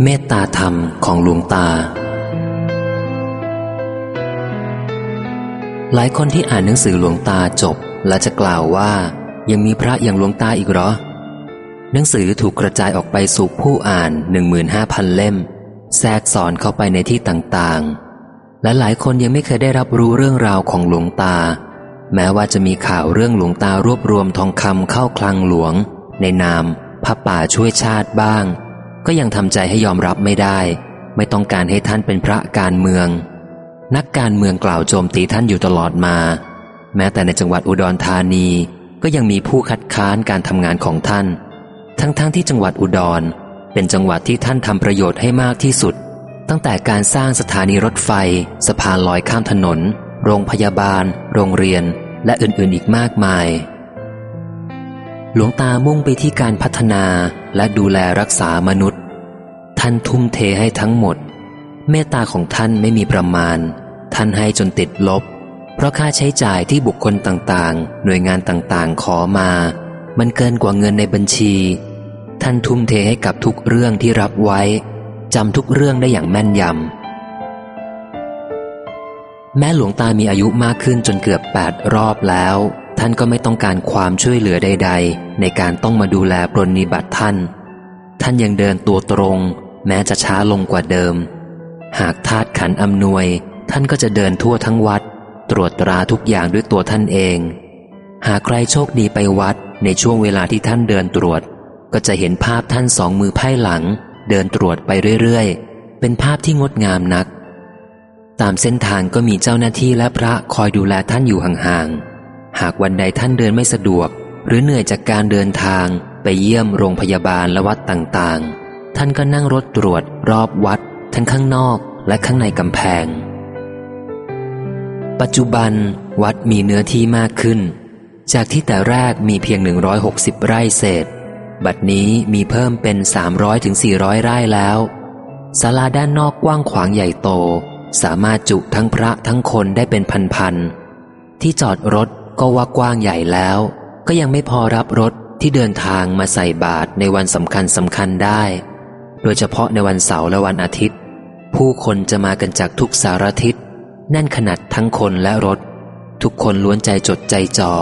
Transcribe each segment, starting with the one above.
เมตตาธรรมของหลวงตา หลายคนที่อ่านหนังสือหลวงตาจบ และจะกล่าวว่า ยังมีพระอย่างหลวงตาอีกหรอ หนังสือถูกกระจายออกไปสู่ผู้อ่านหนึ่งหมื่นห้าพันเล่ม แทรกสอนเข้าไปในที่ต่างๆ และหลายคนยังไม่เคยได้รับรู้เรื่องราวของหลวงตา แม้ว่าจะมีข่าวเรื่องหลวงตารวบรวมทองคำเข้าคลังหลวง ในนามพระป่าช่วยชาติบ้าง ก็ยังทำใจให้ยอมรับไม่ได้ ไม่ต้องการให้ท่านเป็นพระการเมือง นักการเมืองกล่าวโจมตีท่านอยู่ตลอดมา แม้แต่ในจังหวัดอุดรธานีก็ยังมีผู้คัดค้านการทำงานของท่าน ทั้งๆทที่จังหวัดอุดร เป็นจังหวัดที่ท่านทำประโยชน์ให้มากที่สุด ตั้งแต่การสร้างสถานีรถไฟ สะพานลอยข้ามถนน โรงพยาบาล โรงเรียน และอื่นๆอีกมากมาย หลวงตามุ่งไปที่การพัฒนาและดูแลรักษามนุษย์ ท่านทุ่มเทให้ทั้งหมด เมตตาของท่านไม่มีประมาณ ท่านให้จนติดลบ เพราะค่าใช้จ่ายที่บุคคลต่างๆ หน่วยงานต่างๆ ขอมา มันเกินกว่าเงินในบัญชี ท่านทุ่มเทให้กับทุกเรื่องที่รับไว้จำทุกเรื่องได้อย่างแม่นยำแม้หลวงตามีอายุมากขึ้นจนเกือบแปดรอบแล้ว ท่านก็ไม่ต้องการความช่วยเหลือใด ๆ ในการต้องมาดูแลปรนนิบัติท่าน ท่านยังเดินตัวตรง แม้จะช้าลงกว่าเดิม หากธาตุขันอำนวย ท่านก็จะเดินทั่วทั้งวัด ตรวจตราทุกอย่างด้วยตัวท่านเอง หากใครโชคดีไปวัดในช่วงเวลาที่ท่านเดินตรวจ ก็จะเห็นภาพท่านสองมือไพ่หลัง เดินตรวจไปเรื่อยๆ เป็นภาพที่งดงามนัก ตามเส้นทางก็มีเจ้าหน้าที่และพระคอยดูแลท่านอยู่ห่างๆ หากวันใดท่านเดินไม่สะดวก หรือเหนื่อยจากการเดินทางไปเยี่ยมโรงพยาบาลและวัดต่างๆ ท่านก็นั่งรถตรวจรอบวัด ทั้งข้างนอกและข้างในกำแพง ปัจจุบันวัดมีเนื้อที่มากขึ้น จากที่แต่แรกมีเพียง 160 ไร่เศษ บัดนี้มีเพิ่มเป็น 300-400ถึงไร่แล้วศาลาด้านนอกกว้างขวางใหญ่โต สามารถจุทั้งพระทั้งคนได้เป็นพันๆที่จอดรถก็ว่ากว้างใหญ่แล้ว ก็ยังไม่พอรับรถที่เดินทางมาใส่บาตรในวันสำคัญสำคัญได้ โดยเฉพาะในวันเสาร์และวันอาทิตย์ ผู้คนจะมากันจากทุกสารทิศแน่นขนาดทั้งคนและรถ ทุกคนล้วนใจจดใจจ่อ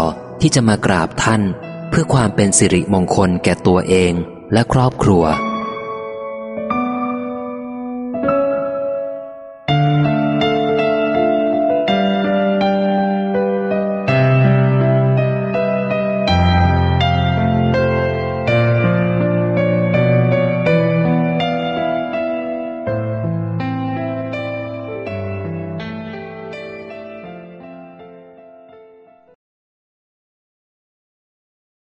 ที่จะมากราบท่าน เพื่อความเป็นสิริมงคลแก่ตัวเองและครอบครัว